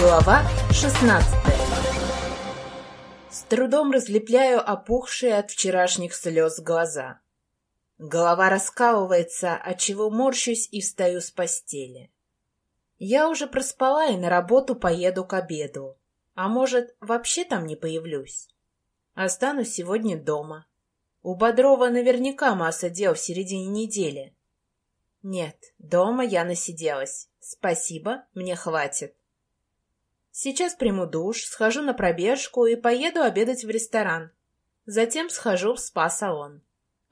Глава 16 С трудом разлепляю опухшие от вчерашних слез глаза. Голова раскалывается, отчего морщусь и встаю с постели. Я уже проспала и на работу поеду к обеду. А может, вообще там не появлюсь? Останусь сегодня дома. У Бодрова наверняка масса дел в середине недели. Нет, дома я насиделась. Спасибо, мне хватит. Сейчас приму душ, схожу на пробежку и поеду обедать в ресторан. Затем схожу в спа-салон.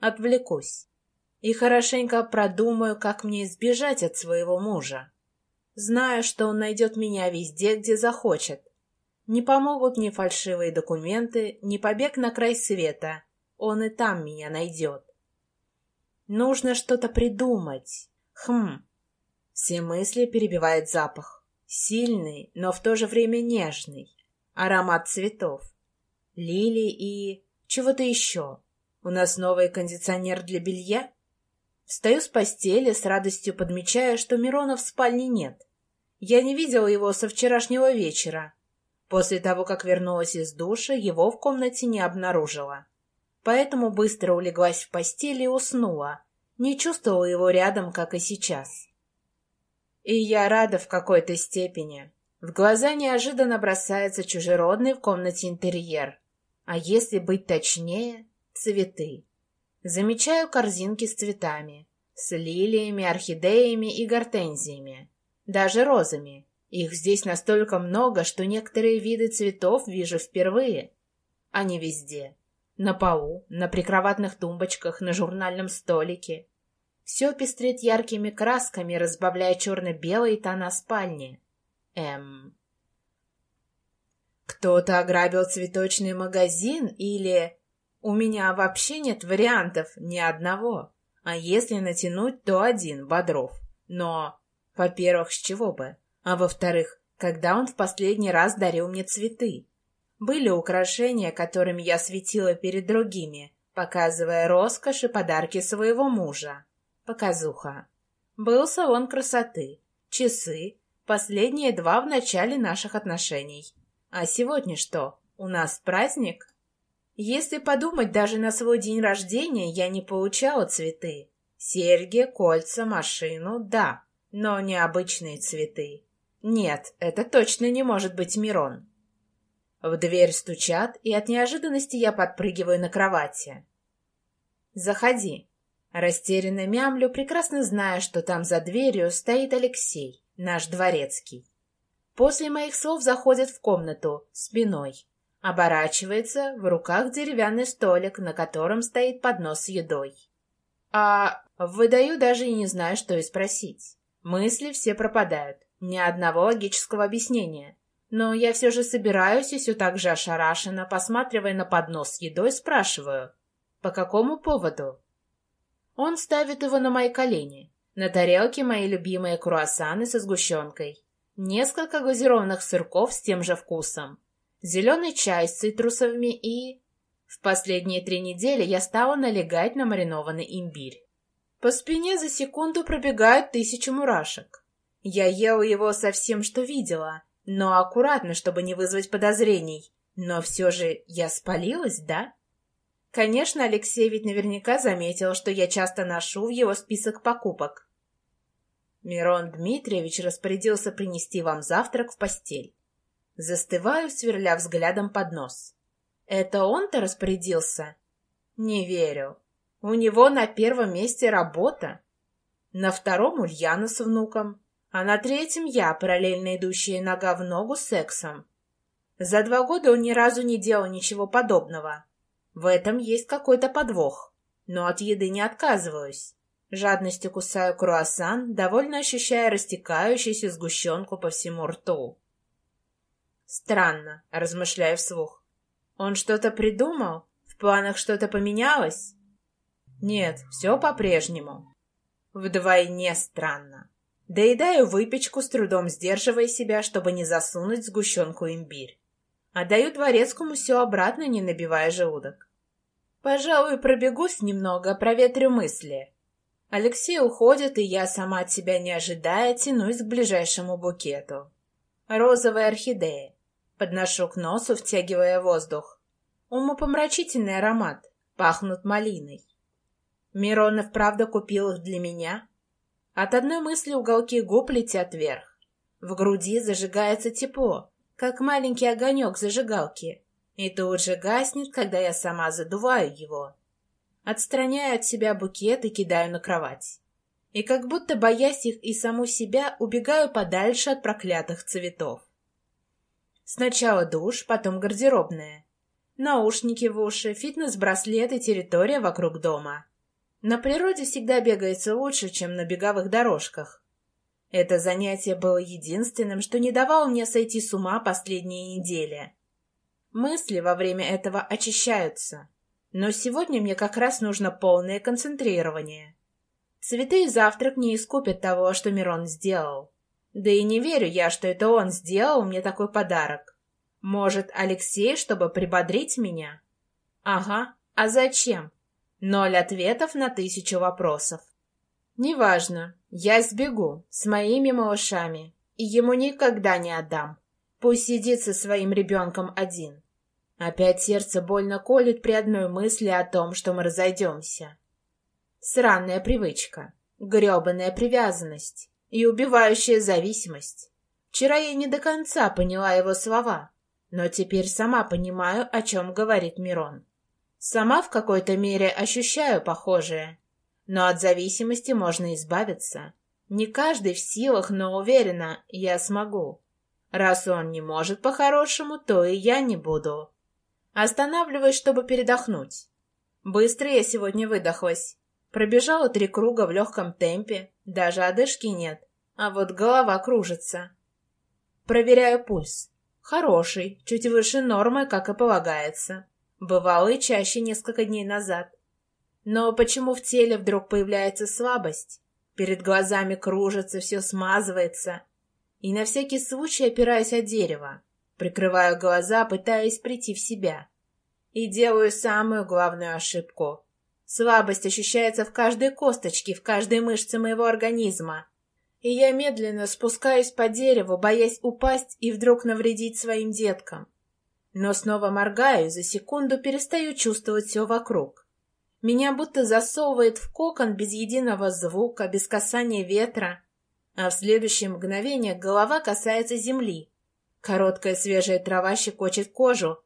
Отвлекусь. И хорошенько продумаю, как мне избежать от своего мужа. Знаю, что он найдет меня везде, где захочет. Не помогут ни фальшивые документы, ни побег на край света. Он и там меня найдет. Нужно что-то придумать. Хм. Все мысли перебивает запах. Сильный, но в то же время нежный. Аромат цветов. Лилии и... чего-то еще. У нас новый кондиционер для белья? Встаю с постели, с радостью подмечая, что Мирона в спальне нет. Я не видела его со вчерашнего вечера. После того, как вернулась из душа, его в комнате не обнаружила. Поэтому быстро улеглась в постель и уснула. Не чувствовала его рядом, как и сейчас. И я рада в какой-то степени. В глаза неожиданно бросается чужеродный в комнате интерьер. А если быть точнее, цветы. Замечаю корзинки с цветами. С лилиями, орхидеями и гортензиями. Даже розами. Их здесь настолько много, что некоторые виды цветов вижу впервые. Они везде. На полу, на прикроватных тумбочках, на журнальном столике. Все пестрит яркими красками, разбавляя черно-белые тона спальни. Эм... Кто-то ограбил цветочный магазин или... У меня вообще нет вариантов, ни одного. А если натянуть, то один, Бодров. Но, во-первых, с чего бы? А во-вторых, когда он в последний раз дарил мне цветы? Были украшения, которыми я светила перед другими, показывая роскошь и подарки своего мужа. Показуха. Был салон красоты, часы, последние два в начале наших отношений. А сегодня что, у нас праздник? Если подумать, даже на свой день рождения я не получала цветы. Серьги, кольца, машину, да, но не обычные цветы. Нет, это точно не может быть Мирон. В дверь стучат, и от неожиданности я подпрыгиваю на кровати. «Заходи», Растерянно мямлю, прекрасно зная, что там за дверью стоит Алексей, наш дворецкий. После моих слов заходит в комнату, спиной. Оборачивается, в руках деревянный столик, на котором стоит поднос с едой. А выдаю даже и не знаю, что и спросить. Мысли все пропадают, ни одного логического объяснения. Но я все же собираюсь и все так же ошарашенно, посматривая на поднос с едой, спрашиваю, по какому поводу? Он ставит его на мои колени. На тарелке мои любимые круассаны со сгущенкой. Несколько глазированных сырков с тем же вкусом. Зеленый чай с цитрусовыми и... В последние три недели я стала налегать на маринованный имбирь. По спине за секунду пробегают тысячи мурашек. Я ела его со всем, что видела, но аккуратно, чтобы не вызвать подозрений. Но все же я спалилась, да? Конечно, Алексей ведь наверняка заметил, что я часто ношу в его список покупок. Мирон Дмитриевич распорядился принести вам завтрак в постель. Застываю, сверля взглядом под нос. Это он-то распорядился? Не верю. У него на первом месте работа. На втором Ульяна с внуком, а на третьем я, параллельно идущая нога в ногу с сексом. За два года он ни разу не делал ничего подобного. В этом есть какой-то подвох, но от еды не отказываюсь. Жадностью кусаю круассан, довольно ощущая растекающуюся сгущенку по всему рту. Странно, размышляю вслух. Он что-то придумал? В планах что-то поменялось? Нет, все по-прежнему. Вдвойне странно. Доедаю выпечку, с трудом сдерживая себя, чтобы не засунуть сгущенку имбирь. Отдаю дворецкому все обратно, не набивая желудок. Пожалуй, пробегусь немного, проветрю мысли. Алексей уходит, и я, сама от себя не ожидая, тянусь к ближайшему букету. Розовая орхидея. Подношу к носу, втягивая воздух. Умопомрачительный аромат. Пахнут малиной. Миронов правда купил их для меня? От одной мысли уголки губ летят вверх. В груди зажигается тепло, как маленький огонек зажигалки, и тут же гаснет, когда я сама задуваю его. Отстраняю от себя букет и кидаю на кровать. И как будто, боясь их и саму себя, убегаю подальше от проклятых цветов. Сначала душ, потом гардеробная. Наушники в уши, фитнес-браслет и территория вокруг дома. На природе всегда бегается лучше, чем на беговых дорожках. Это занятие было единственным, что не давало мне сойти с ума последние недели. Мысли во время этого очищаются. Но сегодня мне как раз нужно полное концентрирование. Цветы и завтрак не искупят того, что Мирон сделал. Да и не верю я, что это он сделал мне такой подарок. Может, Алексей, чтобы прибодрить меня? Ага, а зачем? Ноль ответов на тысячу вопросов. Неважно, я сбегу с моими малышами, и ему никогда не отдам. Пусть сидит со своим ребенком один. Опять сердце больно колет при одной мысли о том, что мы разойдемся. Сраная привычка, гребаная привязанность и убивающая зависимость. Вчера я не до конца поняла его слова, но теперь сама понимаю, о чем говорит Мирон. Сама в какой-то мере ощущаю похожее. Но от зависимости можно избавиться. Не каждый в силах, но уверена, я смогу. Раз он не может по-хорошему, то и я не буду. Останавливаюсь, чтобы передохнуть. Быстро я сегодня выдохлась. Пробежала три круга в легком темпе, даже одышки нет, а вот голова кружится. Проверяю пульс. Хороший, чуть выше нормы, как и полагается. Бывало и чаще несколько дней назад. Но почему в теле вдруг появляется слабость? Перед глазами кружится, все смазывается. И на всякий случай опираюсь о дерево. Прикрываю глаза, пытаясь прийти в себя. И делаю самую главную ошибку. Слабость ощущается в каждой косточке, в каждой мышце моего организма. И я медленно спускаюсь по дереву, боясь упасть и вдруг навредить своим деткам. Но снова моргаю за секунду перестаю чувствовать все вокруг. Меня будто засовывает в кокон без единого звука, без касания ветра, а в следующее мгновение голова касается земли. Короткая свежая трава щекочет кожу,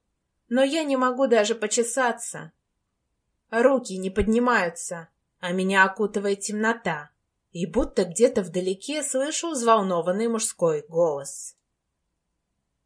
но я не могу даже почесаться. Руки не поднимаются, а меня окутывает темнота, и будто где-то вдалеке слышу взволнованный мужской голос.